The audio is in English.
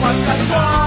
Pascal